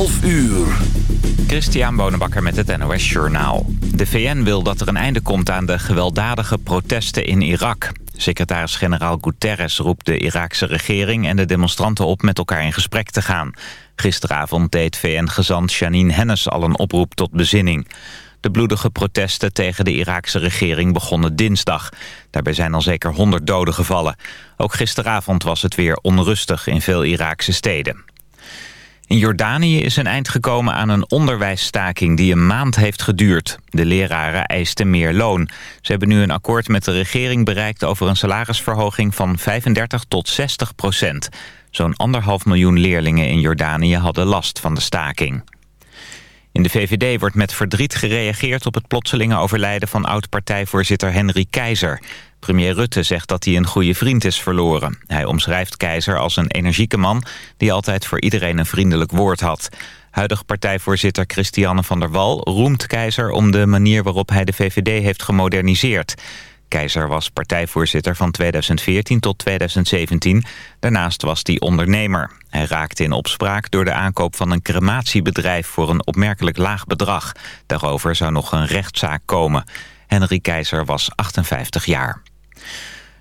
12 uur. Christian Bonenbakker met het NOS Journaal. De VN wil dat er een einde komt aan de gewelddadige protesten in Irak. Secretaris-generaal Guterres roept de Iraakse regering en de demonstranten op met elkaar in gesprek te gaan. Gisteravond deed VN-gezant Janine Hennis al een oproep tot bezinning. De bloedige protesten tegen de Iraakse regering begonnen dinsdag. Daarbij zijn al zeker 100 doden gevallen. Ook gisteravond was het weer onrustig in veel Iraakse steden. In Jordanië is een eind gekomen aan een onderwijsstaking die een maand heeft geduurd. De leraren eisten meer loon. Ze hebben nu een akkoord met de regering bereikt over een salarisverhoging van 35 tot 60 procent. Zo'n anderhalf miljoen leerlingen in Jordanië hadden last van de staking. In de VVD wordt met verdriet gereageerd op het plotselinge overlijden van oud-partijvoorzitter Henry Keizer. Premier Rutte zegt dat hij een goede vriend is verloren. Hij omschrijft Keizer als een energieke man die altijd voor iedereen een vriendelijk woord had. Huidig partijvoorzitter Christiane van der Wal roemt Keizer om de manier waarop hij de VVD heeft gemoderniseerd. Keizer was partijvoorzitter van 2014 tot 2017. Daarnaast was hij ondernemer. Hij raakte in opspraak door de aankoop van een crematiebedrijf voor een opmerkelijk laag bedrag. Daarover zou nog een rechtszaak komen. Henry Keizer was 58 jaar.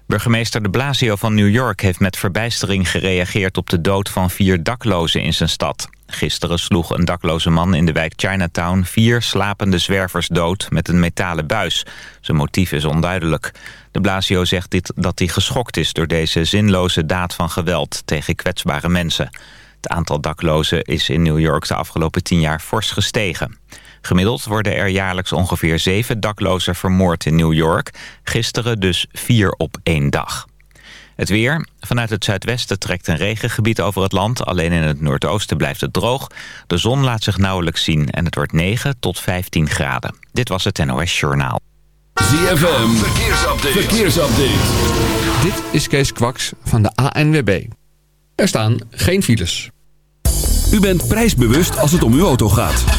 Burgemeester de Blasio van New York heeft met verbijstering gereageerd op de dood van vier daklozen in zijn stad. Gisteren sloeg een dakloze man in de wijk Chinatown vier slapende zwervers dood met een metalen buis. Zijn motief is onduidelijk. De Blasio zegt dit, dat hij geschokt is door deze zinloze daad van geweld tegen kwetsbare mensen. Het aantal daklozen is in New York de afgelopen tien jaar fors gestegen. Gemiddeld worden er jaarlijks ongeveer zeven daklozen vermoord in New York. Gisteren dus vier op één dag. Het weer. Vanuit het zuidwesten trekt een regengebied over het land. Alleen in het noordoosten blijft het droog. De zon laat zich nauwelijks zien en het wordt 9 tot 15 graden. Dit was het NOS Journaal. ZFM. Verkeersupdate. Verkeersupdate. Dit is Kees Kwaks van de ANWB. Er staan geen files. U bent prijsbewust als het om uw auto gaat.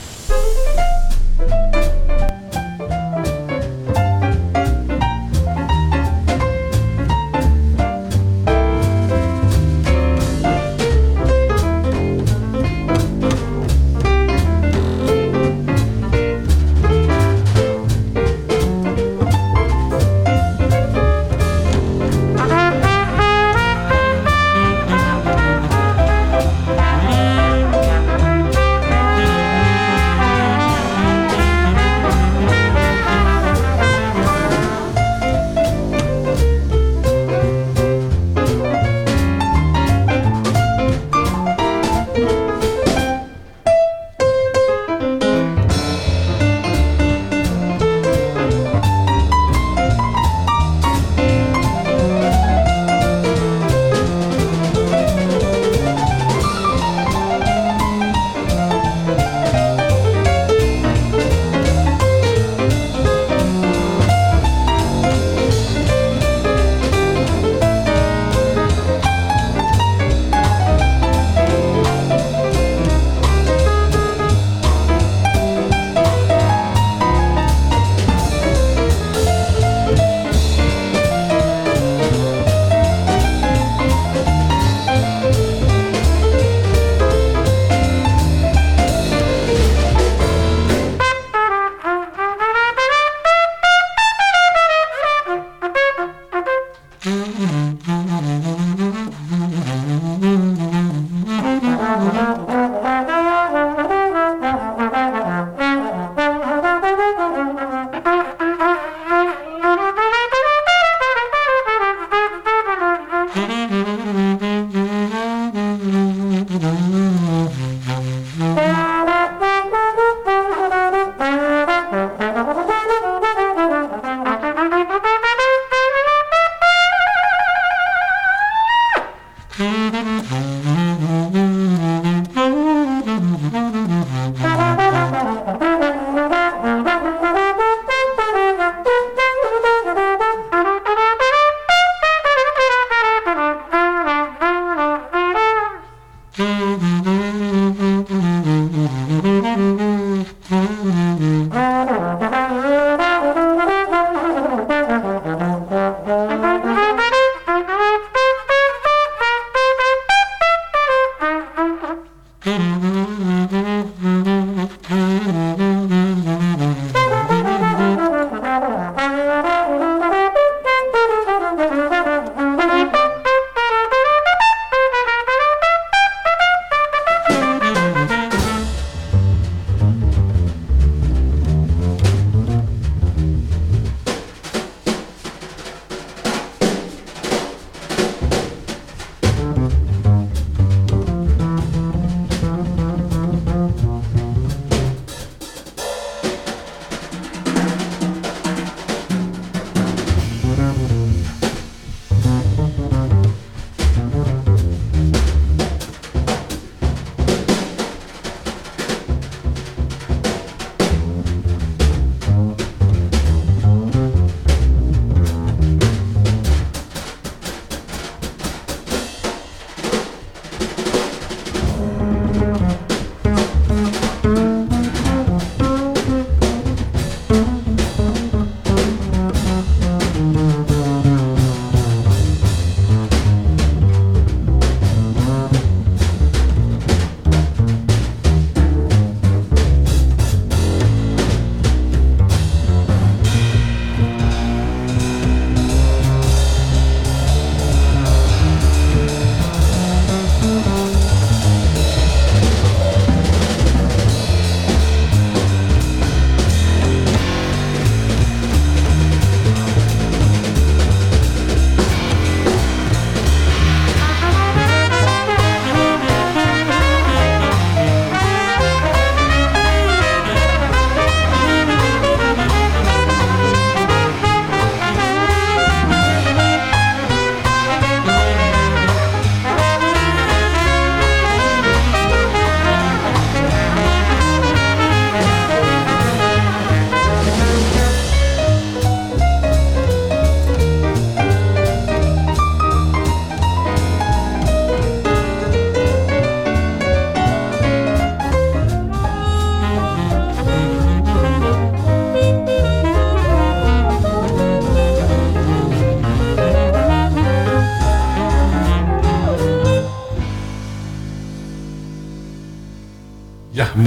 Mama.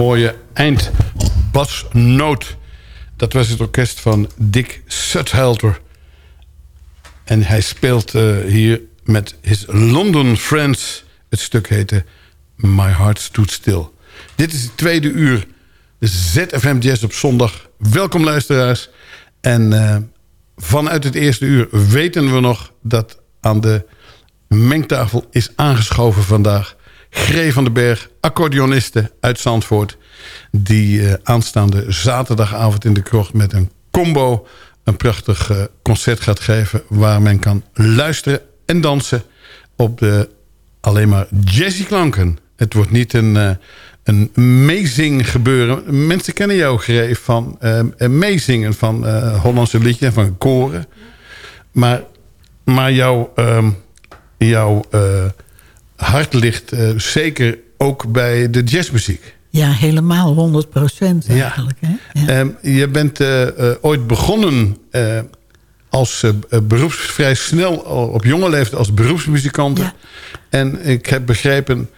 Mooie eindbasnoot. Dat was het orkest van Dick Suthelter. En hij speelt eh, hier met his London Friends. Het stuk heette My Heart Stood Still. Dit is het tweede uur. ZFM Jazz op zondag. Welkom luisteraars. En eh, vanuit het eerste uur weten we nog dat aan de mengtafel is aangeschoven vandaag... Gree van den Berg, accordeoniste uit Zandvoort... die eh, aanstaande zaterdagavond in de krocht met een combo... een prachtig eh, concert gaat geven... waar men kan luisteren en dansen op de alleen maar jazzy klanken. Het wordt niet een, eh, een meezing gebeuren. Mensen kennen jou, Gree, van meezingen van Hollandse liedjes... en van koren. Maar, maar jouw, ehm, jouw hart ligt eh, zeker ook bij de jazzmuziek. Ja, helemaal 100 procent eigenlijk. Hè? Ja. Ehm, je bent eh, eh, ooit begonnen als beroeps, vrij snel op jonge leeftijd als beroepsmuzikant. Ja. En ik heb begrepen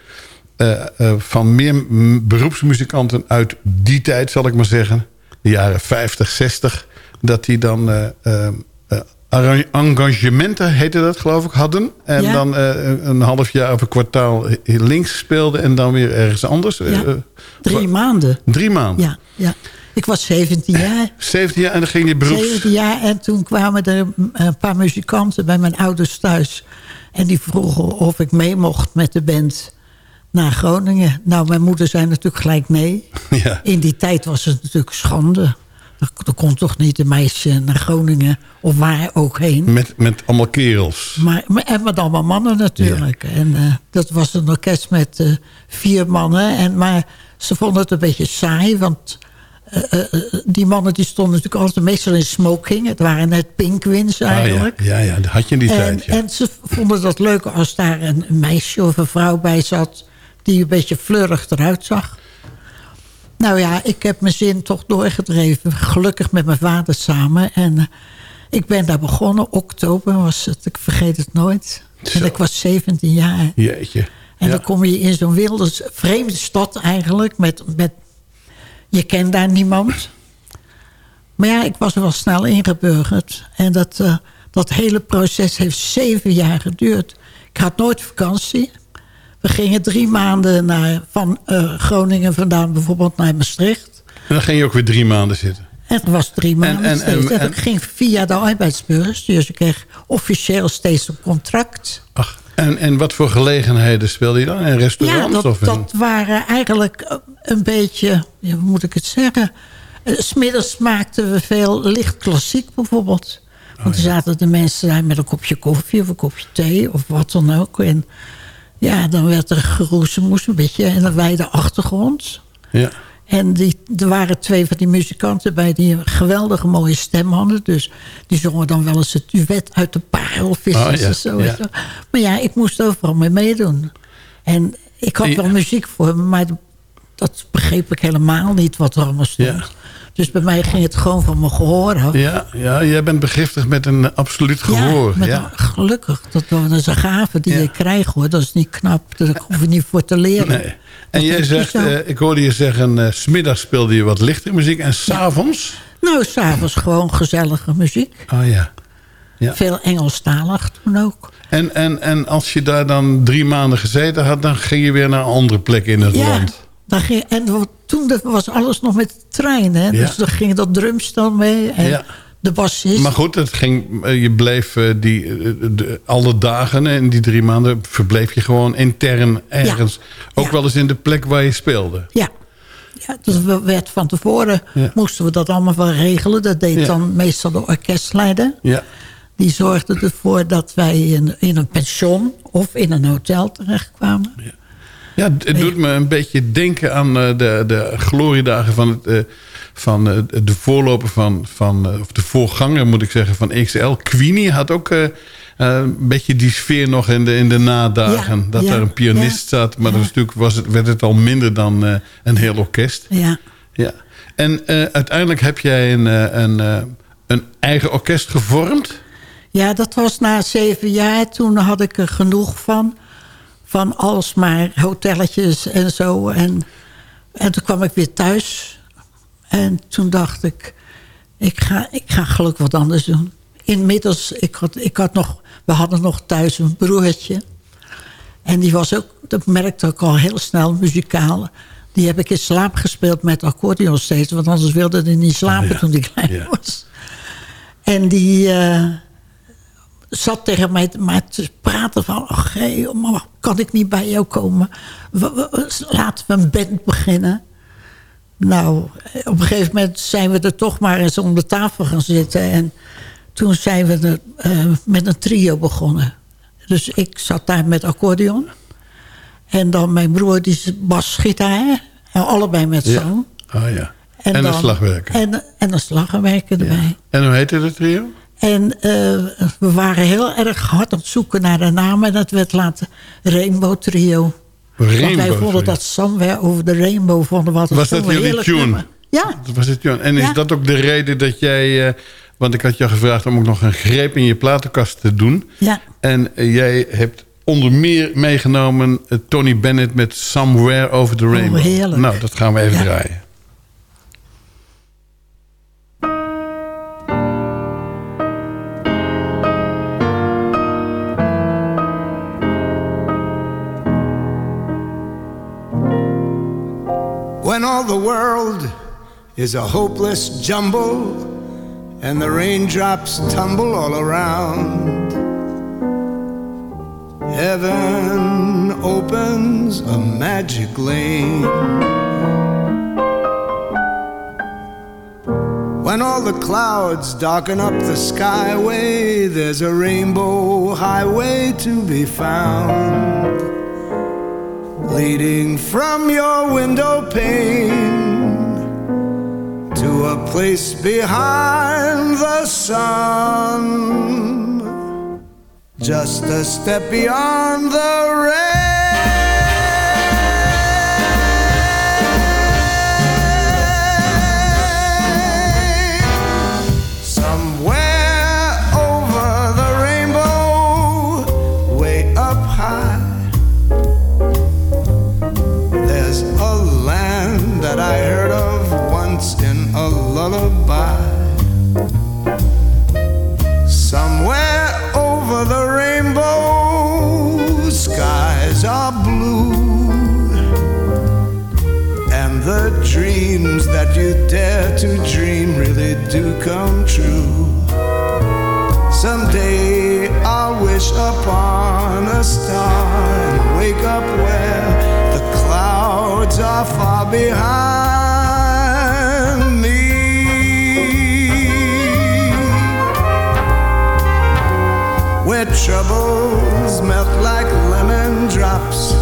van meer beroepsmuzikanten uit die tijd, zal ik maar zeggen, de jaren 50, 60, dat die dan engagementen, heette dat geloof ik, hadden. En Ja. dan eh, een- half jaar of een kwartaal links speelden en dan weer ergens anders. Ja. Eh, eh, Drie maanden. drie maanden. Ja, ja. Ik was 17 jaar. 17 jaar en dan ging je beroeps... 17 jaar en toen kwamen er een paar muzikanten bij mijn ouders thuis. En die vroegen of ik mee mocht met de band naar Groningen. Nou, mijn moeder zei natuurlijk gelijk nee. Ja. In die tijd was het natuurlijk schande. Er, kon toch niet een meisje naar Groningen of waar ook heen. Met, met allemaal kerels. Maar, en met allemaal mannen natuurlijk. En eh, dat was een orkest met eh, vier mannen. En, maar ze vonden het een beetje saai. Want eh, die mannen die stonden natuurlijk altijd meestal in smoking. Het waren net pinkwins Ah, ja. eigenlijk. ja, ja, dat had je in die en, tijd. Ja. en ze vonden dat leuk als daar een meisje of een vrouw bij zat... die een beetje fleurig eruit zag. Nou ja, ik heb mijn zin toch doorgedreven. Gelukkig met mijn vader samen. En eh, ik ben daar begonnen. Oktober was het. Ik vergeet het nooit. Zo. En ik was 17 jaar. Jeetje. En Ja. dan kom je in zo'n wilde, vreemde stad eigenlijk. Met, met, je kent daar niemand. Maar ja, ik was er wel snel ingeburgerd. En dat, eh, dat hele proces heeft zeven jaar geduurd. Ik had nooit vakantie. We gingen drie maanden naar, van eh, Groningen vandaan bijvoorbeeld naar Maastricht. En dan ging je ook weer drie maanden zitten. En het was drie maanden en- en- En, en- ik ging via de arbeidsbeurs. Dus ik kreeg officieel steeds een contract. Ach, en, en wat voor gelegenheden speelde je dan? In Ja, restaurants? dat, of in... dat waren eigenlijk eh, een beetje, ja, hoe moet ik het zeggen? Eh, Smiddags maakten we veel licht klassiek bijvoorbeeld. Want er zaten de mensen daar met een kopje koffie of een kopje thee of wat dan ook. En ja, dan werd er geroezemoes een beetje en een wijde achtergrond. Ja. En die, er waren twee van die muzikanten bij die een geweldige mooie stem hadden. Dus die zongen dan wel eens het duet uit de parelvissers Oh, ja, en zo. ja. Maar ja, ik moest overal mee meedoen. En ik had wel muziek voor me, maar dat begreep ik helemaal niet wat er allemaal stond. Ja. Dus bij mij ging het gewoon van mijn gehoor af. Ja, ja, jij bent begiftigd met een absoluut gehoor. Ja, een- gelukkig. Dat, dat is een gave die Ja. je krijgt hoor. Dat is niet knap. Daar hoef je niet voor te leren. Nee. En Dat jij zegt, eh, ik hoorde je zeggen, eh, 's smiddags speelde je wat lichtere muziek en s'avonds? Nou, s'avonds gewoon gezellige muziek. Oh ja. Ja. Veel Engelstalig toen ook. En, en, en als je daar dan drie maanden gezeten had, dan ging je weer naar een andere plek in het Ja, land. Dan ging, en toen was alles nog met de trein. Hè? Ja. Dus dan ging dat drumstel mee. En Ja. de bassist. Maar goed, het ging, eh, je bleef eh, die, eh, de, alle dagen in die drie maanden... verbleef je gewoon intern ergens. Ook wel eens in de plek waar je speelde. Ja. ja, dus we werd van tevoren moesten we dat allemaal wel regelen. Dat deed dan meestal de orkestleider. Ja. Die zorgde ervoor dat wij in, in een pension of in een hotel terechtkwamen. Ja, het het doet me een beetje denken aan eh, de, de gloriedagen van, het, eh, van eh, de voorloper van, van of de voorganger moet ik zeggen, van XL. Queenie had ook een beetje die sfeer nog in de, in de nadagen. Ja, dat ja, er een pianist ja, zat, maar ja. dat was natuurlijk was het, werd het al minder dan een heel orkest. Ja. Ja. En uiteindelijk heb jij een, een, een eigen orkest gevormd. Ja, dat was na zeven jaar. Toen had ik er genoeg van. Van alsmaar hotelletjes en zo. En En toen kwam ik weer thuis. En toen dacht ik, ik ga, ik ga gelukkig wat anders doen. Inmiddels, ik had, ik had nog, we hadden nog thuis een broertje. En die was ook, dat merkte ik al heel snel, muzikaal. Die heb ik in slaap gespeeld met accordeon steeds. Want anders wilde hij niet slapen Ja, toen hij klein ja. was. En die eh, zat tegen mij te- maar te praten van... Ach, hey, mama, kan ik niet bij jou komen? Laten we een band beginnen. Nou, op een gegeven moment zijn we er toch maar eens om de tafel gaan zitten. En toen zijn we er, eh, met een trio begonnen. Dus ik zat daar met accordeon. En dan mijn broer, die basgitaar. En allebei met Ja. zang. Oh ja. En, dan- een slagwerker. En, en een slagwerker erbij. En hoe heette dat trio? En eh, we waren heel erg hard aan het zoeken naar de naam. En dat werd later Rainbow Trio. Want wij Rainbow vonden dat Somewhere Over the Rainbow vonden altijd Was dat jullie tune? nummer. Ja, Dat was het, Jon. En is dat ook de reden dat jij... eh, want ik had je gevraagd om ook nog een greep in je platenkast te doen. ja. En eh, jij hebt onder meer meegenomen Tony Bennett met Somewhere Over the Rainbow. Oh, heerlijk. Nou, dat gaan we even Ja. draaien. All the world is a hopeless jumble and the raindrops tumble all around, heaven opens a magic lane. When all the clouds darken up the skyway, there's a rainbow highway to be found leading from your window pane to a place behind the sun, just a step beyond the rain. Dreams that you dare to dream really do come true. Someday I'll wish upon a star and wake up where the clouds are far behind me. Where troubles melt like lemon drops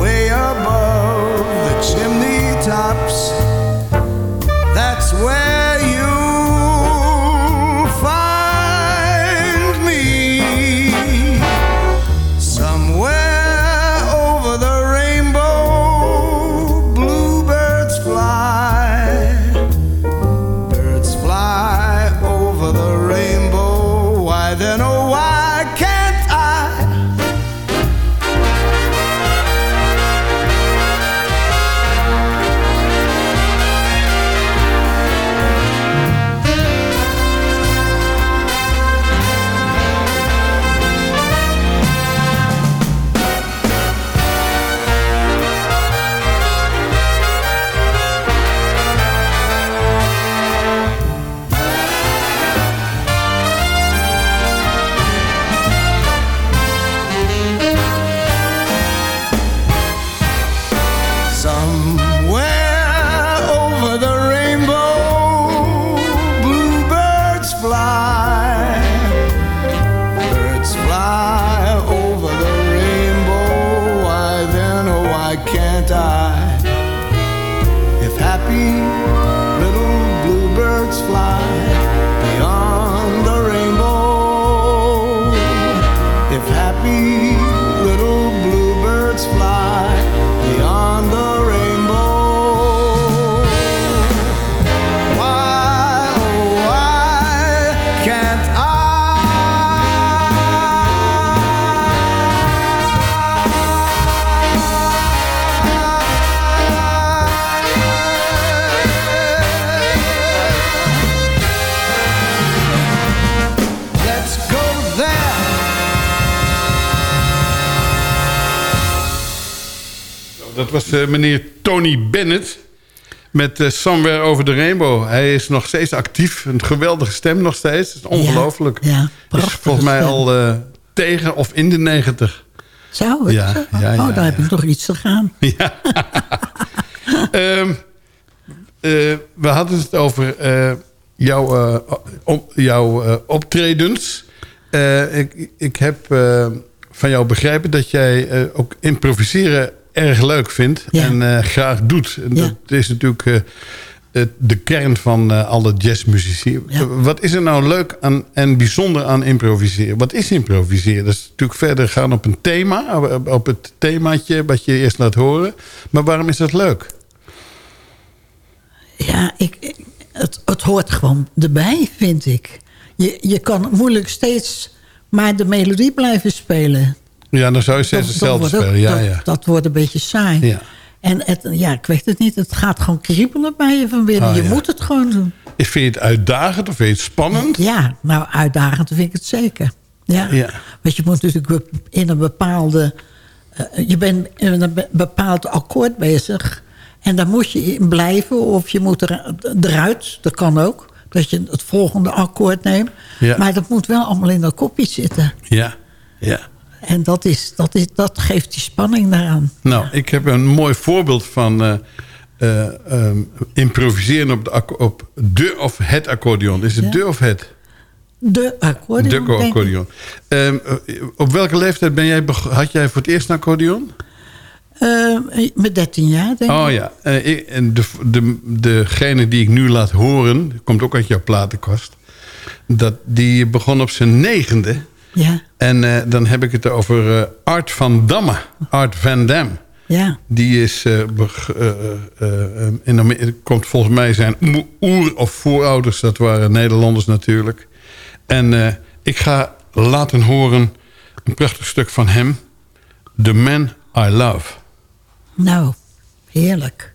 way above the chimney Top's. Dat was eh, meneer Tony Bennett met eh, Somewhere Over the Rainbow. Hij is nog steeds actief. Een geweldige stem nog steeds. Het is ongelooflijk. Ja, is prachtige volgens mij stem. al eh, tegen of in de negentig. Zou het? Ja, ja, ja, oh, daar heb ja. ik nog iets te gaan. Ehm, eh, we hadden het over jouw, op, jouw optredens. Ik, ik heb van jou begrepen dat jij ook improviseren erg leuk vindt. Ja. En eh, graag doet. En Ja. Dat is natuurlijk eh, de kern van eh, alle jazzmuzici. Ja. Wat is er nou leuk aan, en bijzonder aan improviseren? Wat is improviseren? Dat is natuurlijk verder gaan op een thema. Op, op het themaatje wat je eerst laat horen. Maar waarom is dat leuk? Ja, ik, ik- het, het hoort gewoon erbij, vind ik. Je, je kan moeilijk steeds maar de melodie blijven spelen. Ja, dan zou je steeds hetzelfde ook- spelen. Ja, dat, ja. dat wordt een beetje saai. Ja. En het, ja, ik weet het niet. Het gaat gewoon kriebelen bij je van binnen. Oh, je ja. moet het gewoon doen. Vind je het uitdagend of vind je het spannend? Ja, nou uitdagend vind ik het zeker. Ja. Ja. Want je moet natuurlijk in een bepaalde... eh, je bent in een be- bepaald akkoord bezig. En daar moet je in blijven. Of je moet er, eruit. Dat kan ook. Dat je het volgende akkoord neemt. Ja. Maar dat moet wel allemaal in dat kopje zitten. Ja, ja. En dat, is, dat, is, dat geeft die spanning daaraan. Nou, ik heb een mooi voorbeeld van eh, eh, ehm, improviseren op de, op de of het accordeon. Is het Ja. de of het? De akkoorden. De accordeon. Ehm, eh, op welke leeftijd ben jij had jij voor het eerst een accordeon? Eh, met 13 jaar, denk ik. Oh ja, ik- en de, de, degene die ik nu laat horen, komt ook uit jouw platenkast. Dat, die begon op zijn negende. Ja, En eh, dan heb ik het over eh, Art van Damme. Art van Dam. ja. Die is, eh, in komt volgens mij zijn oer- of voorouders. Dat waren Nederlanders natuurlijk. En ik ga laten horen een prachtig stuk van hem. The Man I Love. Nou, heerlijk.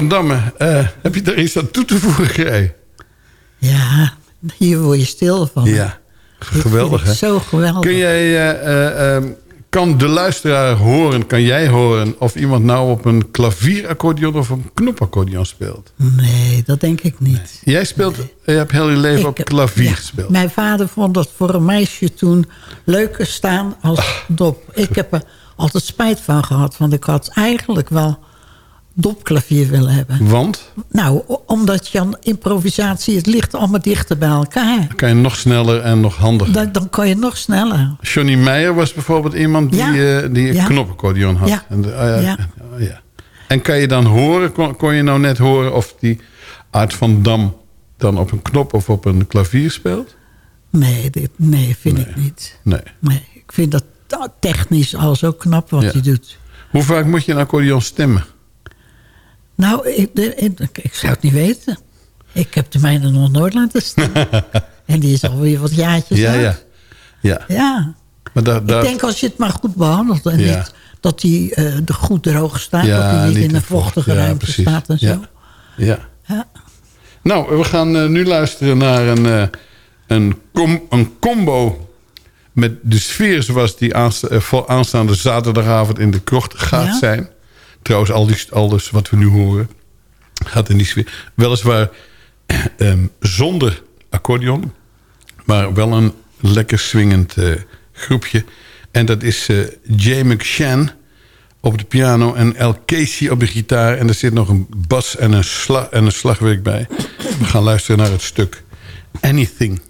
Van Damme, eh, heb je daar iets aan toe te voegen, Grij? Ja, hier word je stil van. Ja, geweldig hè? Zo geweldig. Kun jij, eh, eh, ehm, kan de luisteraar horen, kan jij horen... of iemand nou op een klavieraccordeon of een knopaccordeon speelt? Nee, dat denk ik niet. Jij speelt, je hebt heel je leven Ik op klavier ja, gespeeld. Mijn vader vond dat voor een meisje toen leuker staan als Ah. dop. Ik heb er altijd spijt van gehad. Want ik had eigenlijk wel dopklavier willen hebben. Want Nou, omdat je aan improvisatie, het ligt allemaal dichter bij elkaar. dan kan je nog sneller en nog handiger. Dan, dan kan je nog sneller. Johnny Meijer was bijvoorbeeld iemand die, Ja. eh, die een Ja. knopaccordeon had. Ja. En, de- eh, Ja. ja. en kan je dan horen, kon, kon je nou net horen of die Aart van Dam dan op een knop of op een klavier speelt? Nee, dit, nee vind ik niet. Nee. Nee, ik vind dat technisch al zo knap wat hij doet. Hoe vaak moet je een accordeon stemmen? Nou, ik, ik, ik zou het niet weten. Ik heb de mijne nog nooit laten staan. en die is alweer wat jaartjes Ja, oud. ja. Ja, Ja. maar daar, daar, Ik denk als je het maar goed behandelt. En Ja. niet dat hij eh, er goed droog staat. Ja, dat hij niet, niet in een vocht. vochtige ruimte staat en zo. Ja. Nou, we gaan eh, nu luisteren naar een, eh, een, com- een combo met de sfeer zoals die aansta- voor aanstaande zaterdagavond in de krocht gaat zijn. Trouwens, alles wat we nu horen gaat in die sfeer. Weliswaar ehm, zonder accordeon, maar wel een lekker swingend eh, groepje. En dat is eh, Jay McShann op de piano en El Casey op de gitaar. En er zit nog een bas en een, en een slagwerk bij. We gaan luisteren naar het stuk Anything.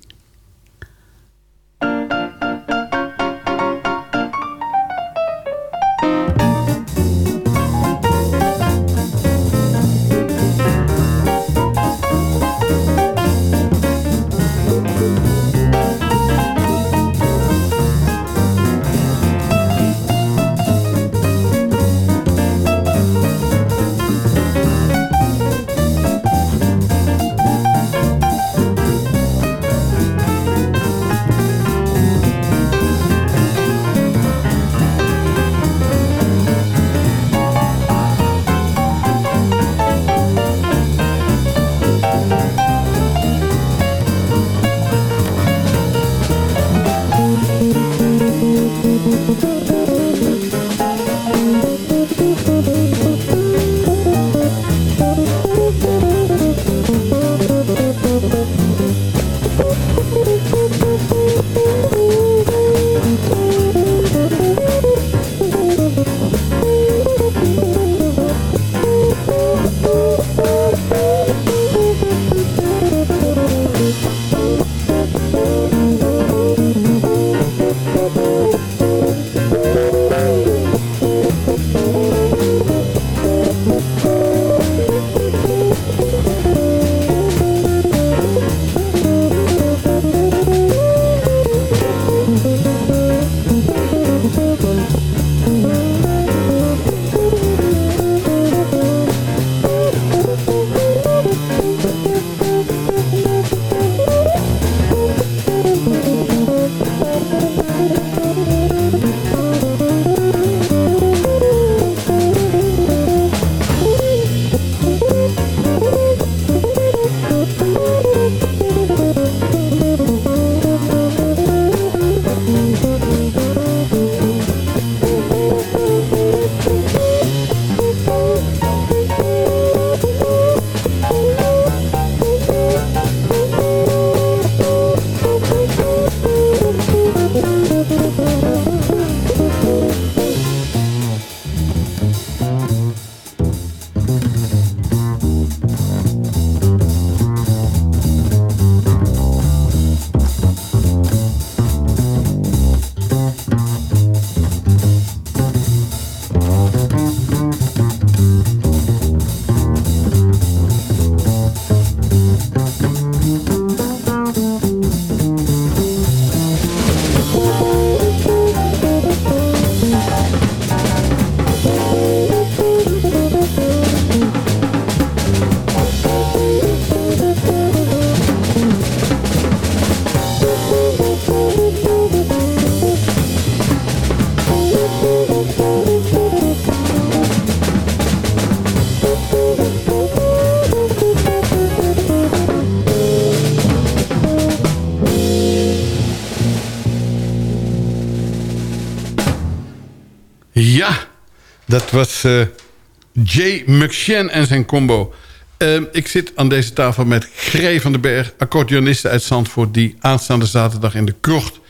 Jay McShann en zijn combo. Ehm, ik zit aan deze tafel met Gree van den Berg, accordeoniste uit Zandvoort... die aanstaande zaterdag in de krocht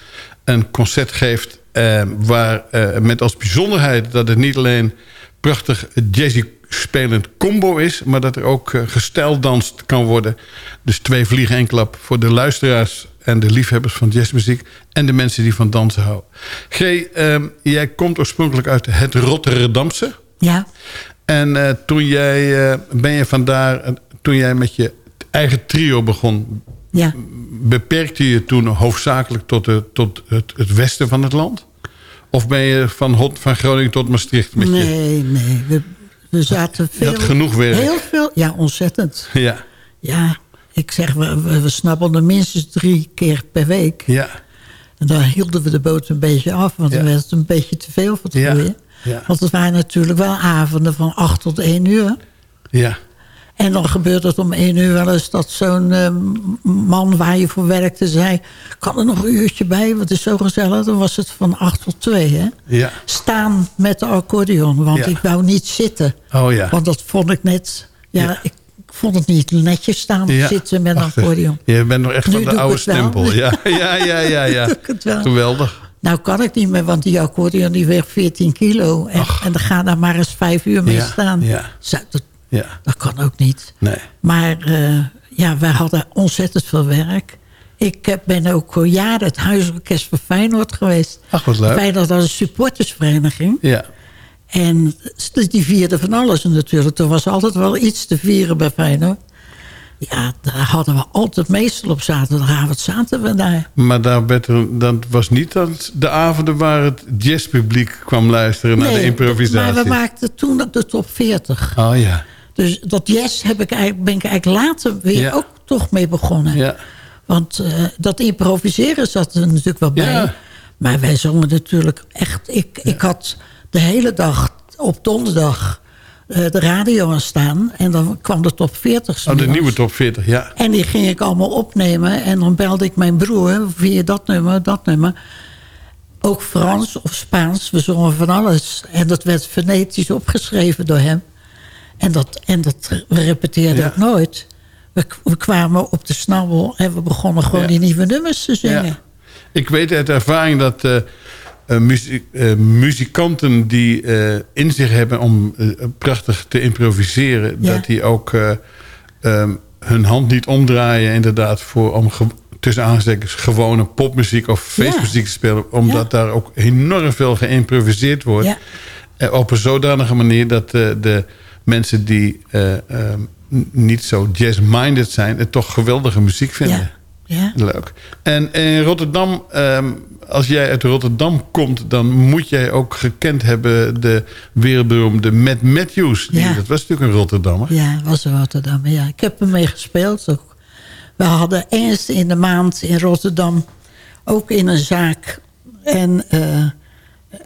een concert geeft... ehm, waar, eh, met als bijzonderheid dat het niet alleen prachtig jazzy spelend combo is... maar dat er ook uh, gestijldanst kan worden. Dus twee vliegen één klap voor de luisteraars... en de liefhebbers van jazzmuziek... en de mensen die van dansen houden. G, uh, jij komt oorspronkelijk uit het Rotterdamse. Ja. En uh, toen jij, uh, ben je vandaar... toen jij met je eigen trio begon... Ja. beperkte je toen hoofdzakelijk tot, de, tot het, het westen van het land? Of ben je van, Hot, van Groningen tot Maastricht met nee, je? Nee, we, we zaten veel... Je had genoeg werk. Heel veel, ja, ontzettend. Ja. Ja, ik zeg, we, we, we snabbelden minstens drie keer per week. Ja. En dan hielden we de boot een beetje af, want Ja. dan werd het een beetje te veel voor het Ja. Ja. Want het waren natuurlijk wel avonden van acht tot één uur. Ja. En dan gebeurt het om één uur wel eens dat zo'n eh, man waar je voor werkte zei... kan er nog een uurtje bij, want het is zo gezellig. Dan was het van acht tot twee, hè? Ja. Staan met de accordeon, want Ja. ik wou niet zitten. Oh ja. Want dat vond ik net... Ja, ik vond het niet netjes staan Ja. zitten met een accordeon. Je bent nog echt Nu van de oude stempel. Ja, ja, ja, ja. ja. Doe ik het wel. Geweldig. Nou kan ik niet meer, want die accordeon die weegt 14 kilo. En, en dan ga daar maar eens vijf uur mee Ja, staan. ja. Zo, dat, Ja. dat kan ook niet. Nee. Maar eh, ja, wij hadden ontzettend veel werk. Ik ben ook jaren het huisorkest van Feyenoord geweest. Ach, wat leuk. Feyenoord was een supportersvereniging. Ja. En die vierden van alles natuurlijk. Er was altijd wel iets te vieren bij Feyenoord. Ja, daar hadden we altijd meestal op zaterdagavond zaten we daar. Maar daar werd er, dat was niet dat de avonden waar het jazzpubliek kwam luisteren naar de improvisatie. Maar we maakten toen de top 40. Oh ja. Dus dat jazz heb ik eigenlijk, ben ik eigenlijk later weer Ja. ook toch mee begonnen. Ja. Want eh, dat improviseren zat er natuurlijk wel bij. Ja. Maar wij zongen natuurlijk echt... Ik, ik had de hele dag op donderdag de radio aan staan. En dan kwam de top 40. Oh, de nieuwe top 40, ja. En die ging ik allemaal opnemen. En dan belde ik mijn broer. Via dat nummer, dat nummer. Ook Frans of Spaans. We zongen van alles. En dat werd fonetisch opgeschreven door hem. En dat, en dat we repeteerden Ja. ook nooit. We, we kwamen op de snabbel en we begonnen gewoon Ja. die nieuwe nummers te zingen. Ja. Ik weet uit ervaring dat eh, eh, eh, muzikanten die eh, in zich hebben om prachtig te improviseren... Ja. dat die ook eh, ehm, hun hand niet omdraaien inderdaad voor om tussen aanstekens gewone popmuziek of feestmuziek te spelen. Omdat daar ook enorm veel geïmproviseerd wordt. Ja. Op een zodanige manier dat eh, de mensen die eh, ehm, niet zo jazz-minded zijn... het toch geweldige muziek vinden. Ja. Leuk. En in Rotterdam, ehm, als jij uit Rotterdam komt... dan moet jij ook gekend hebben de wereldberoemde Matt Matthews. Die, Ja. Dat was natuurlijk een Rotterdammer. Ja, was in Rotterdam. Ja, ik heb ermee gespeeld ook. We hadden eens in de maand in Rotterdam ook in een zaak en eh,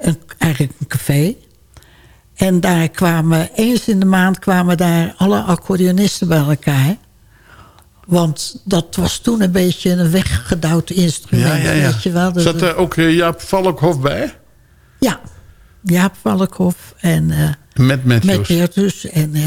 een, eigenlijk een café. En daar kwamen eens in de maand kwamen daar alle accordeonisten bij elkaar. Want dat was toen een beetje een weggedouwd instrument. Ja, ja, ja. Weet je wel? Dus- Zat er ook eh, Jaap Valkhoff bij? Ja, Jaap Valkhoff en eh Met met en eh,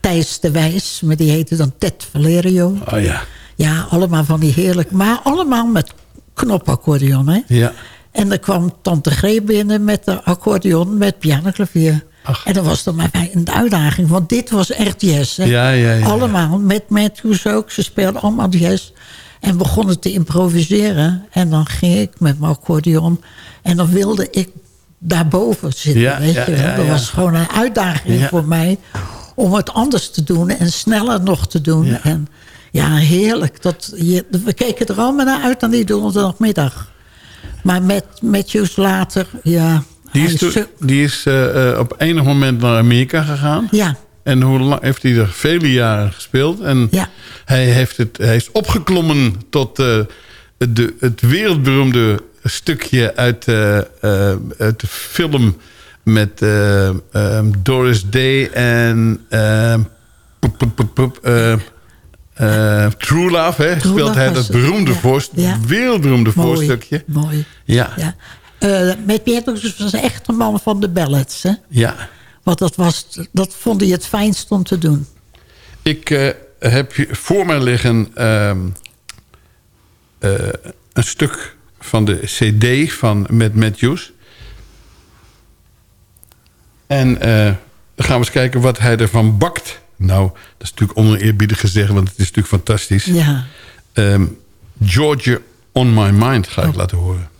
Thijs de Wijs. Maar die heette dan Ted Valerio. Oh ja. Ja, allemaal van die heerlijk. Maar allemaal met knopaccordeon, hè? Ja. En dan kwam Tante Greep binnen met de accordeon met pianoklavier. En dat was dan maar bij een uitdaging. Want dit was echt jazz. Hè? Ja, ja, ja. Allemaal. Met Matthews ook. Ze speelden allemaal jazz. En begonnen te improviseren. En dan ging ik met mijn accordeon. En dan wilde ik daarboven zitten. Ja, weet ja, je ja, Dat was gewoon een uitdaging voor mij. Om het anders te doen. En sneller nog te doen. Ja. En ja, heerlijk. Dat, je, we keken er allemaal naar uit aan die donderdagmiddag. Maar met Matthews later, ja... Die is, die is eh, eh, op enig moment naar Amerika gegaan. Ja, En hoe lang heeft hij er vele jaren gespeeld? En Ja. hij, heeft het, hij is opgeklommen tot eh, de, het wereldberoemde stukje uit, uit de film met eh, ehm, Doris Day en ehm, eh, eh, True Love. Hè? Speelt Love hij dat beroemde ja. voorst- Ja. wereldberoemde mooi. voorstukje. Mooi, Ja. Eh, met Beatrix was echt een man van de ballads. Hè? ja. Want dat, was, dat vond hij het fijnst om te doen. Ik eh, heb voor mij liggen ehm, eh, een stuk van de cd van Matt Matthews. En Dan gaan we eens kijken wat hij ervan bakt. Nou, dat is natuurlijk oneerbiedig gezegd, want het is natuurlijk fantastisch. Ja. Ehm, Georgia on My Mind ga ik laten horen.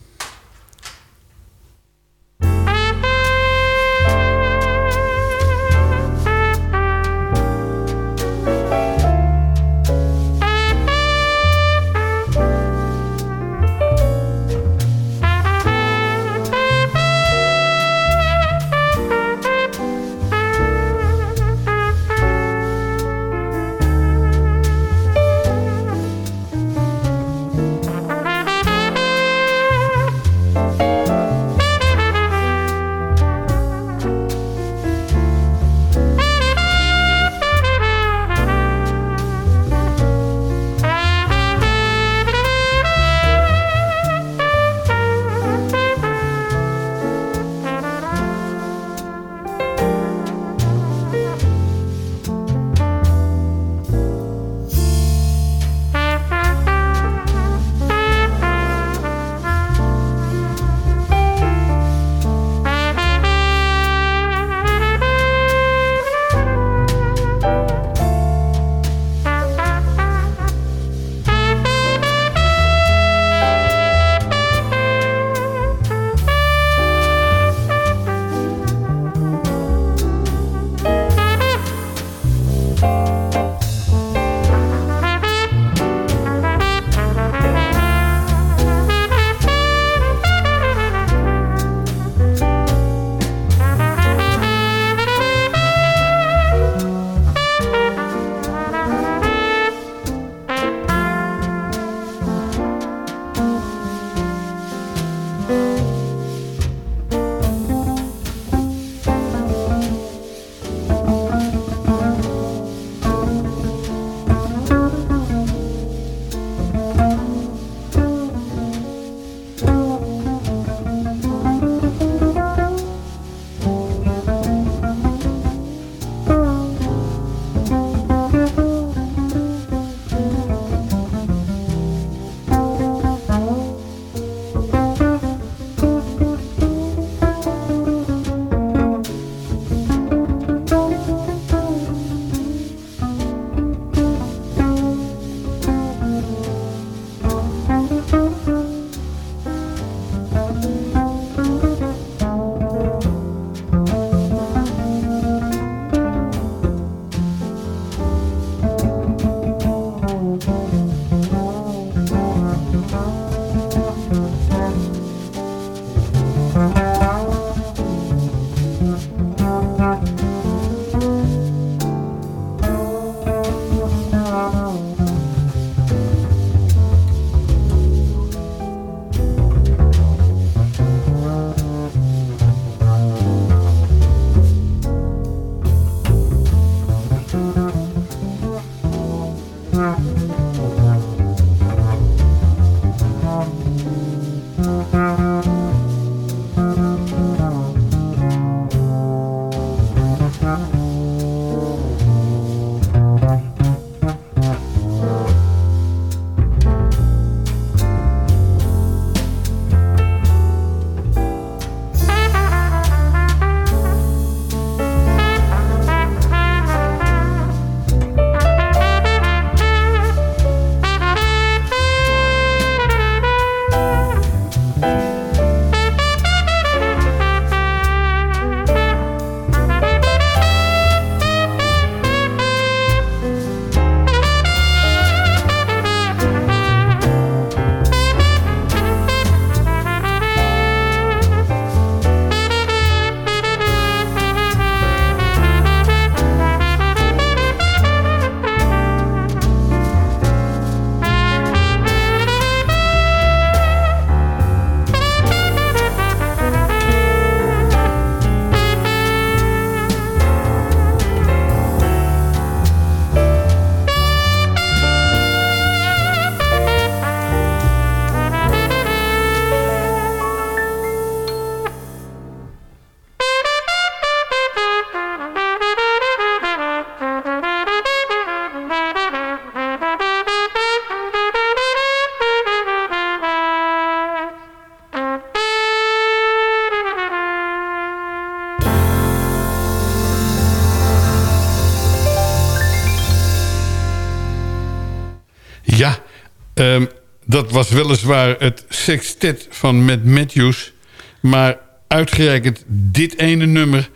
Dat was weliswaar het sextet van Matt Matthews. Maar uitgerekend dit ene nummer...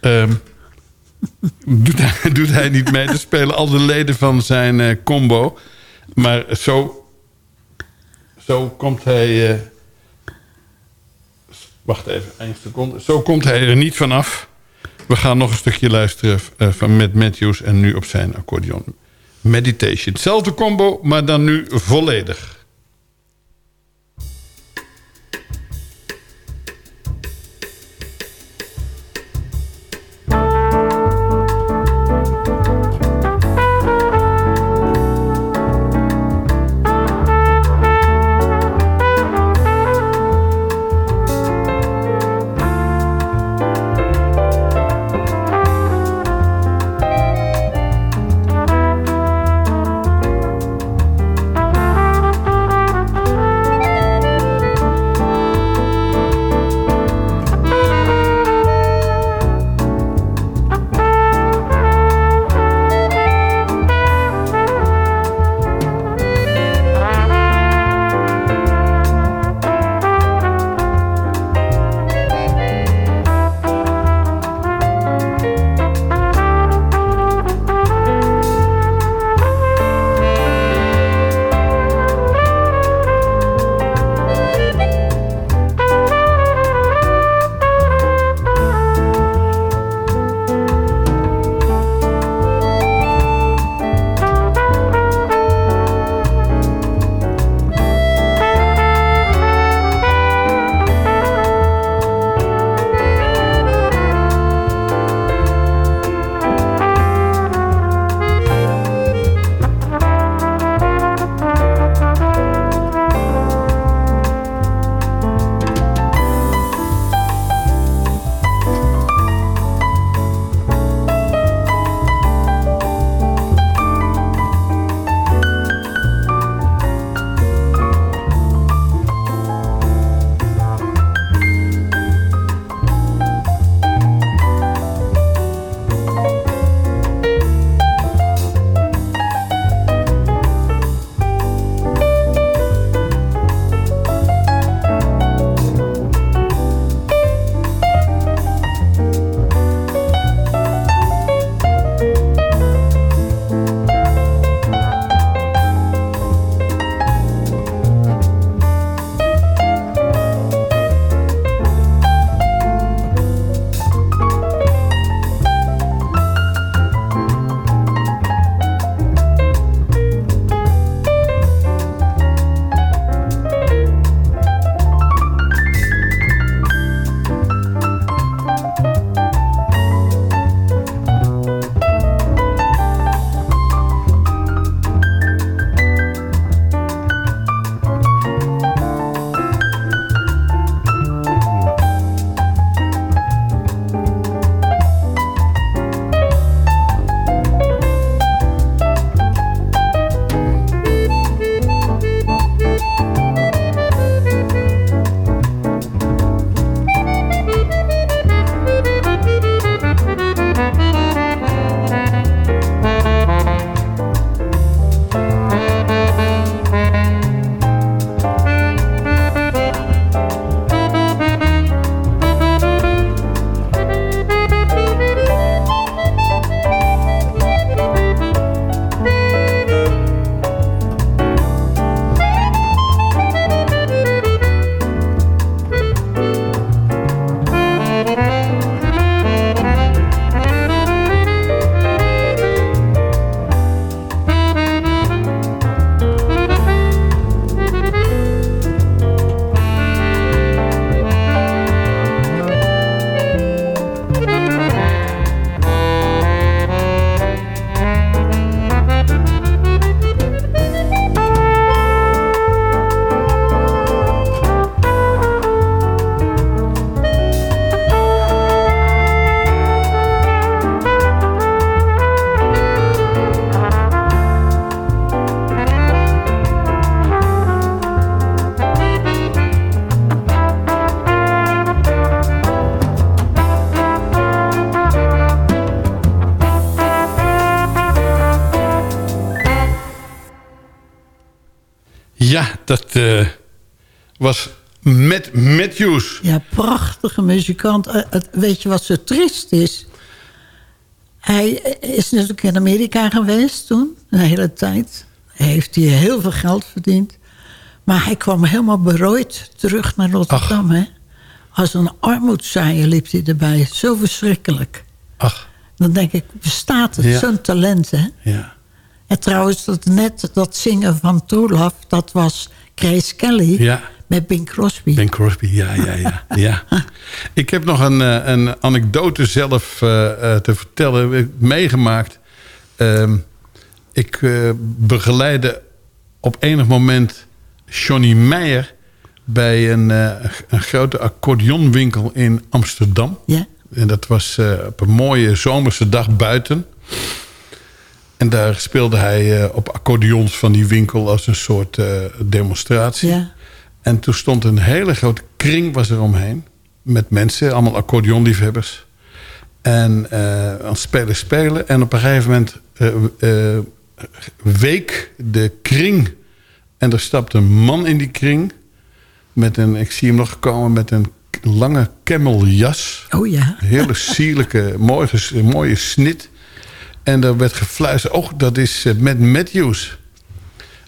ehm, doet, hij, doet hij niet mee. te spelen al de leden van zijn eh, combo. Maar zo, zo komt hij... eh, wacht even, één seconde. Zo komt hij er niet vanaf. We gaan nog een stukje luisteren eh, van Matt Matthews... en nu op zijn accordeon. Meditation. Hetzelfde combo, maar dan nu volledig. Muzikant. Eh, het- weet je wat zo triest is? Hij is natuurlijk in Amerika geweest toen, een hele tijd. Hij heeft hier heel veel geld verdiend. Maar hij kwam helemaal berooid terug naar Rotterdam. Hè? Als een armoedzaaier liep hij erbij. Zo verschrikkelijk. Ach, Dan denk ik, bestaat het? Ja. Zo'n talent, hè? ja. En trouwens, dat net dat zingen van Love... dat was Grace Kelly Ja. Met Bing Crosby. Ben Crosby, ja, ja, ja. ja. Ik heb nog een, eh, een anekdote zelf eh, eh, te vertellen. Meegemaakt. Ehm, ik eh, begeleide op enig moment Johnny Meijer... bij een, een grote accordeonwinkel in Amsterdam. Ja. En dat was op een mooie zomerse dag buiten. En daar speelde hij op accordeons van die winkel... als een soort demonstratie. Ja. En toen stond een hele grote kring was er omheen. Met mensen, allemaal accordeonliefhebbers. En eh aan spelen, spelen. En op een gegeven moment eh, eh, week de kring. En er stapte een man in die kring. Met een, ik zie hem nog komen met een lange cameljas. Oh ja. Een hele sierlijke, mooie, mooie snit. En er werd gefluisterd, oh, dat is Matt Matthews.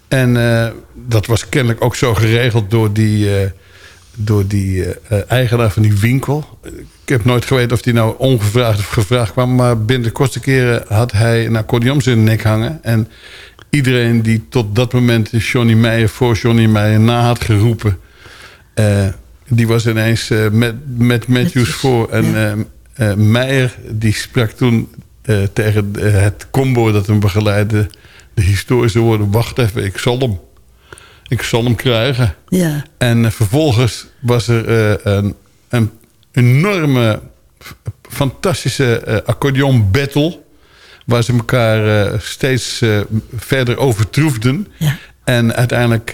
En eh, dat was kennelijk ook zo geregeld door die, eh, door die eh, eigenaar van die winkel. Ik heb nooit geweten of die nou ongevraagd of gevraagd kwam. Maar binnen de kortste keren had hij een accordeon in zijn nek hangen. En iedereen die tot dat moment Johnny Meijer voor Johnny Meijer na had geroepen... die was ineens met, met Matthews voor. En Meijer die sprak toen tegen het combo dat hem begeleidde... de historische woorden, wacht even, ik zal hem. Ik zal hem krijgen. Ja. En eh, vervolgens was er eh, een, een enorme, fantastische eh, accordeon battle... waar ze elkaar steeds verder overtroefden. Ja. En uiteindelijk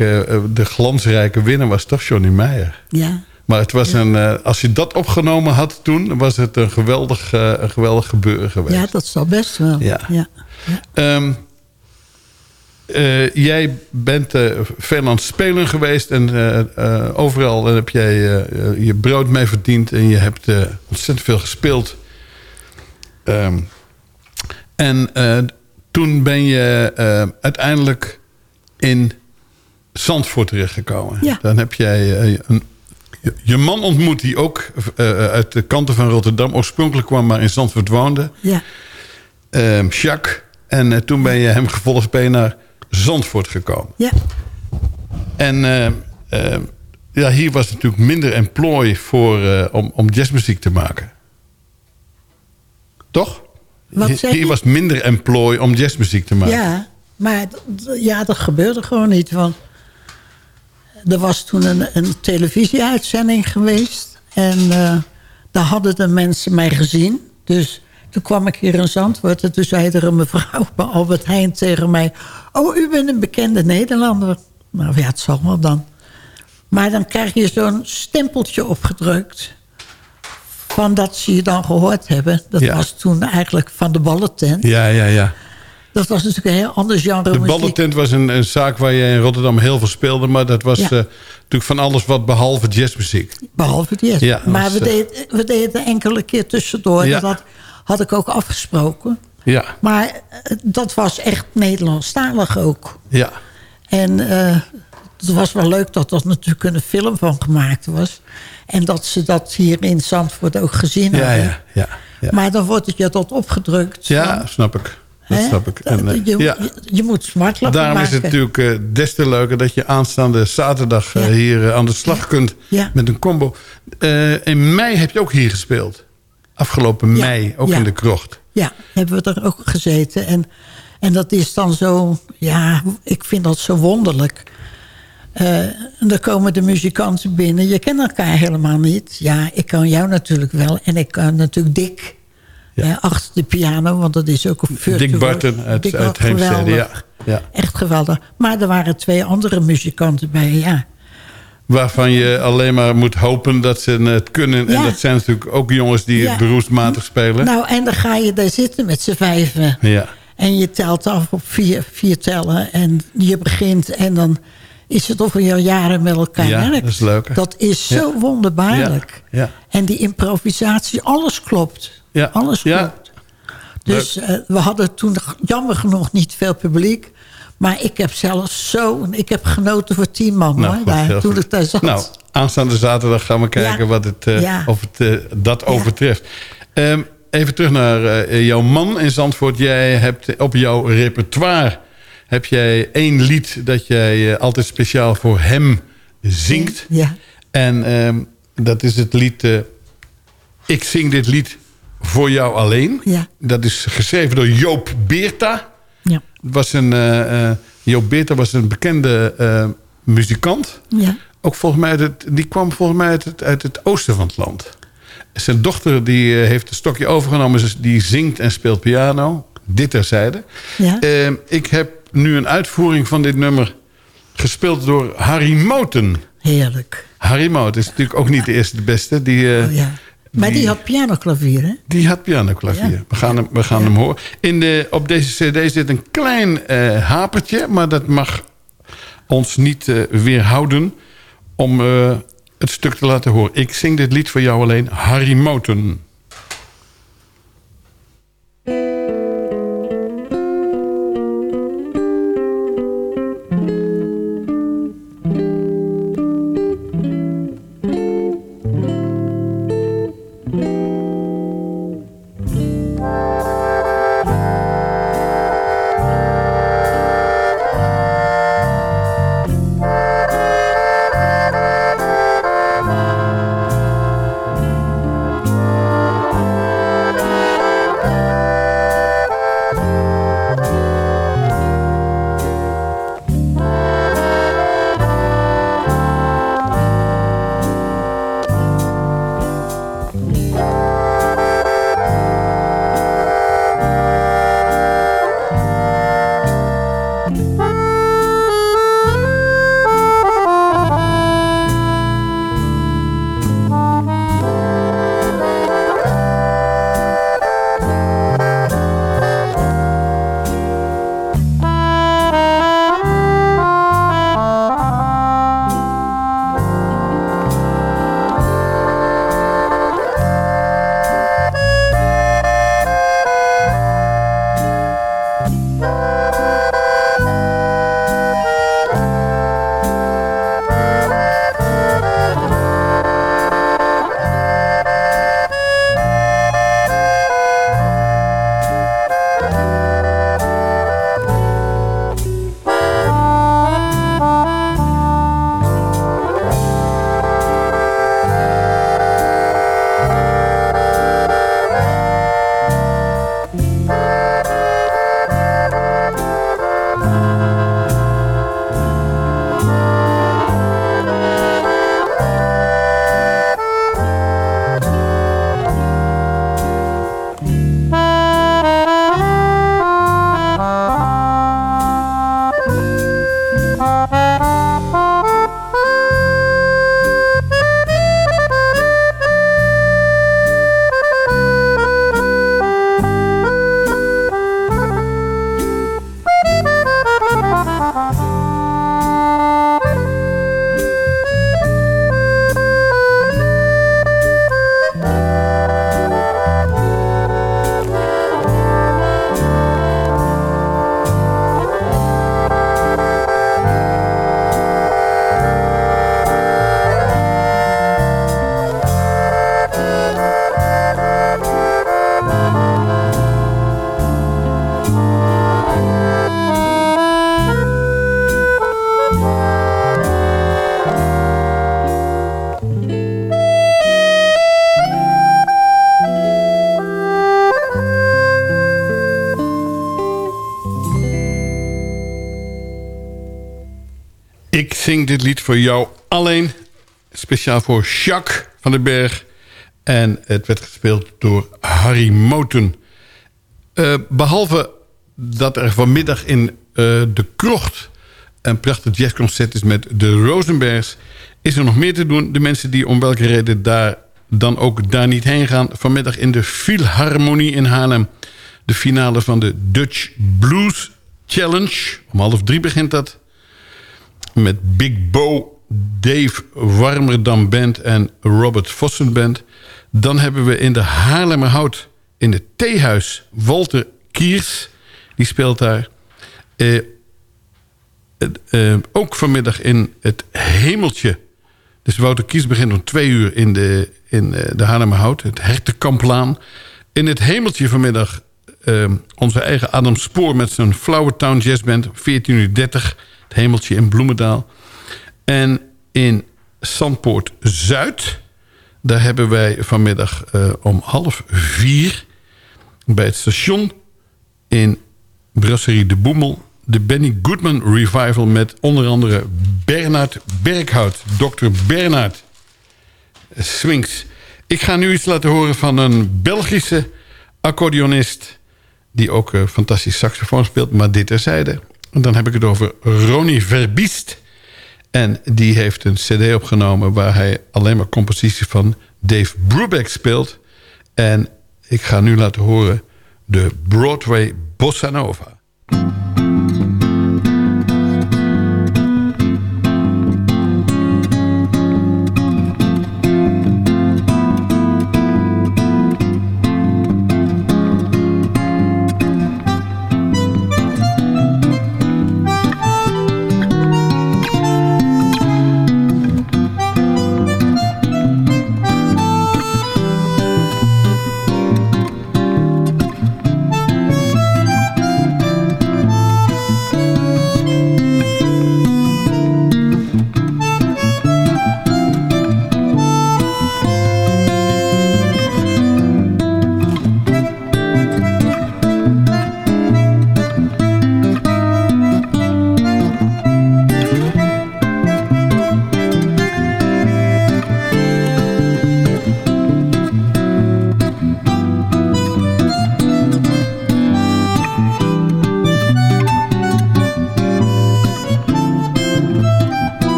de glansrijke winnaar was toch Johnny Meijer. Ja. Maar het was een, als je dat opgenomen had toen... was het een geweldig, een geweldig gebeuren geweest. ja, dat zal best wel. Ja. Ja. Ehm, eh, jij bent eh, veel aan het spelen geweest en eh, overal heb jij je brood mee verdiend en je hebt ontzettend veel gespeeld. Ehm, en toen ben je uiteindelijk in Zandvoort terechtgekomen. Ja. Dan heb jij een, je- je man ontmoet die ook uit de kanten van Rotterdam oorspronkelijk kwam, maar in Zandvoort woonde Ja. ehm Jacques. En toen ben je hem gevolgd ben je naar Zandvoort gekomen. Ja. En eh, eh, ja, hier was natuurlijk minder employ voor, eh, om, om jazzmuziek te maken. Toch? Wat Hier- was minder employ om jazzmuziek te maken. Ja, maar ja, dat gebeurde gewoon niet. Want er was toen een, een televisieuitzending geweest. En daar hadden de mensen mij gezien. Dus toen kwam ik hier in Zandvoort. En toen zei er een mevrouw bij Albert Heijn tegen mij... Oh, u bent een bekende Nederlander. Nou ja, het zal wel dan. Maar dan krijg je zo'n stempeltje opgedrukt... van dat ze je dan gehoord hebben. Dat Ja. was toen eigenlijk van de ballentent. Ja, ja, ja. Dat was natuurlijk een heel ander genre De ballentent was een, een zaak waar je in Rotterdam heel veel speelde. Maar dat was Ja. eh, natuurlijk van alles wat behalve jazzmuziek. Behalve jazz. Ja, maar was, we, eh, deden, we deden enkele keer tussendoor. Ja. Dat had ik ook afgesproken. Ja, Maar eh, dat was echt Nederlandstalig ook. ja. En eh, het was wel leuk dat er natuurlijk een film van gemaakt was. En dat ze dat hier in Zandvoort ook gezien Ja, hadden. ja, ja. Ja, Maar dan wordt het je tot opgedrukt. ja van, snap ik. Dat hè, snap ik. En, eh, je, ja. je, je moet smartlappen Daarom maken. is het natuurlijk des te leuker dat je aanstaande zaterdag Ja. hier aan de slag kunt met een combo. In mei heb je ook hier gespeeld. Afgelopen Ja. mei, ook Ja. in de krocht. Ja, hebben we er ook gezeten. En, en dat is dan zo, ja, ik vind dat zo wonderlijk. En dan komen de muzikanten binnen. Je kent elkaar helemaal niet. Ja, ik kan jou natuurlijk wel. En ik kan natuurlijk Dick. achter de piano, want dat is ook een virtuoos. Dick Barton uit, Dick uit Barton, Heemstede. Ja. Ja. Echt geweldig. Maar er waren twee andere muzikanten bij, ja. Waarvan je alleen maar moet hopen dat ze het kunnen. En dat zijn natuurlijk ook jongens die Ja. beroepsmatig spelen. Nou, en dan ga je daar zitten met z'n vijven. ja. En je telt af op vier, vier tellen. En je begint en dan is het of je al jaren met elkaar Ja, werkt. dat is leuk? Dat is Ja. zo wonderbaarlijk. Ja, ja. En die improvisatie, alles klopt. Ja, Alles ja. klopt. Dus eh, we hadden toen jammer genoeg niet veel publiek. Maar ik heb zelfs zo... Ik heb genoten voor tien man Nou, hoor, daar, toen ik daar zat. Nou, aanstaande zaterdag gaan we kijken Ja. wat het, eh, Ja. of het eh, dat overtreft. Ehm, even terug naar eh, jouw man in Zandvoort. Jij hebt op jouw repertoire... heb jij één lied dat jij altijd speciaal voor hem zingt. Ja. En ehm, dat is het lied... Ik zing dit lied voor jou alleen. Ja. Dat is geschreven door Joop Beerta. Was een, eh, Joop Beerta was een bekende eh, muzikant. Ja. Ook volgens mij, uit het, die kwam volgens mij uit het, uit het oosten van het land. Zijn dochter die heeft een stokje overgenomen. Die zingt en speelt piano. Dit terzijde. Ja. Ik heb nu een uitvoering van dit nummer gespeeld door Harry Moten. Heerlijk. Harry Moten is natuurlijk ook niet de eerste de beste. Die, Oh, ja. Maar die, die- had pianoklavier, hè? die had pianoklavier. Ja. We gaan hem, we gaan hem horen. In de, op deze cd zit een klein eh, hapertje... maar dat mag ons niet eh, weerhouden... om eh, het stuk te laten horen. Ik zing dit lied voor jou alleen. Harry Moten. Dit lied voor jou alleen. Speciaal voor Jacques van den Berg. En het werd gespeeld door Harry Moten. Eh, behalve dat er vanmiddag in eh, de krocht... een prachtig jazzconcert is met de Rosenbergs... is er nog meer te doen. De mensen die om welke reden daar dan ook daar niet heen gaan... vanmiddag in de Philharmonie in Haarlem... de finale van de Dutch Blues Challenge. Om half drie begint dat. Met Big Bo, Dave Warmerdam Band en Robert Vossen Band. Dan hebben we in de Haarlemmerhout in het theehuis Walter Kiers. Die speelt daar. Eh, eh, ook vanmiddag in het Hemeltje. Dus Wouter Kies begint om twee uur in de, in eh, de Haarlemmerhout. Het Hertenkamplaan. In het Hemeltje vanmiddag eh, onze eigen Adam Spoor... met zijn Flowertown Jazzband. 14.30 uur. Het Hemeltje in Bloemendaal. En in Zandpoort Zuid... daar hebben wij vanmiddag eh, om half vier... bij het station in Brasserie de Boemel... de Benny Goodman Revival met onder andere Bernard Berghout. Dr. Bernard Swings. Ik ga nu iets laten horen van een Belgische accordeonist... die ook eh, fantastisch saxofoon speelt, maar dit terzijde. Dan heb ik het over Ronnie Verbiest... En die heeft een cd opgenomen waar hij alleen maar composities van Dave Brubeck speelt. En ik ga nu laten horen de Broadway Bossa Nova.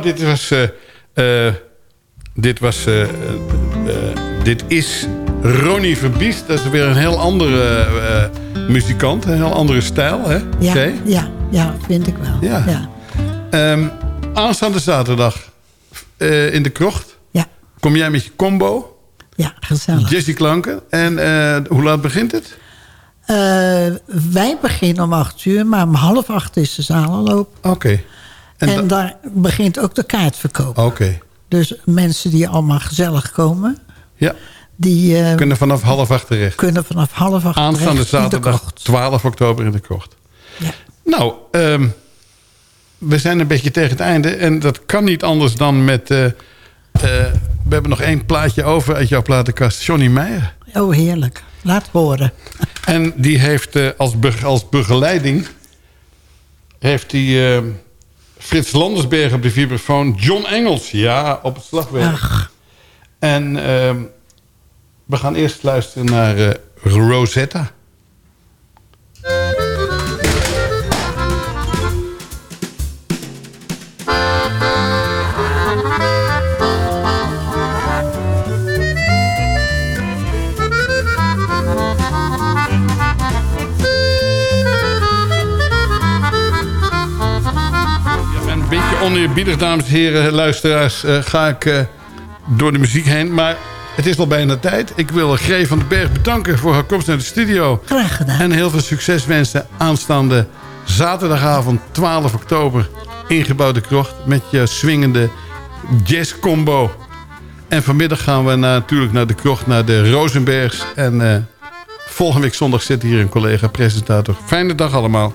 Nou, dit was... eh, eh, dit was... eh, dit is Ronnie Verbiest. Dat is weer een heel andere muzikant. Een heel andere stijl, hè? Ja, ja, ja, vind ik wel. Ja. ja. Ehm, aanstaande zaterdag in de krocht. Ja. Kom jij met je combo. Ja, gezellig. Jessie Klanken. En hoe laat begint het? Wij beginnen om acht uur, maar om half acht is de zaal al open. Oké. En, En da- daar begint ook de kaartverkoop. Oké. Dus mensen die allemaal gezellig komen... Ja. die eh, Kunnen vanaf half acht terecht. kunnen vanaf half acht Aanstaande zaterdag krocht. 12 oktober in de krocht. Ja. Nou, ehm, we zijn een beetje tegen het einde. En dat kan niet anders dan met... eh, eh, we hebben nog één plaatje over uit jouw platenkast. Johnny Meijer. Oh, heerlijk. Laat horen. En die heeft als, be- als begeleiding... heeft hij eh, Frits Landersberg op de vibrafoon. John Engels, ja, op het slagwerk. Ach, En ehm, we gaan eerst luisteren naar eh, Rosetta. Oneerbiedig, dames en heren, luisteraars, eh, ga ik eh, door de muziek heen. Maar het is al bijna tijd. Ik wil Gree van den Berg bedanken voor haar komst naar de studio. graag gedaan. En heel veel succes wensen aanstaande zaterdagavond 12 oktober... ingebouwde krocht met je swingende jazzcombo. En vanmiddag gaan we naar- natuurlijk naar de krocht, naar de Rosenbergs. En eh, volgende week zondag zit hier een collega-presentator. Fijne dag allemaal.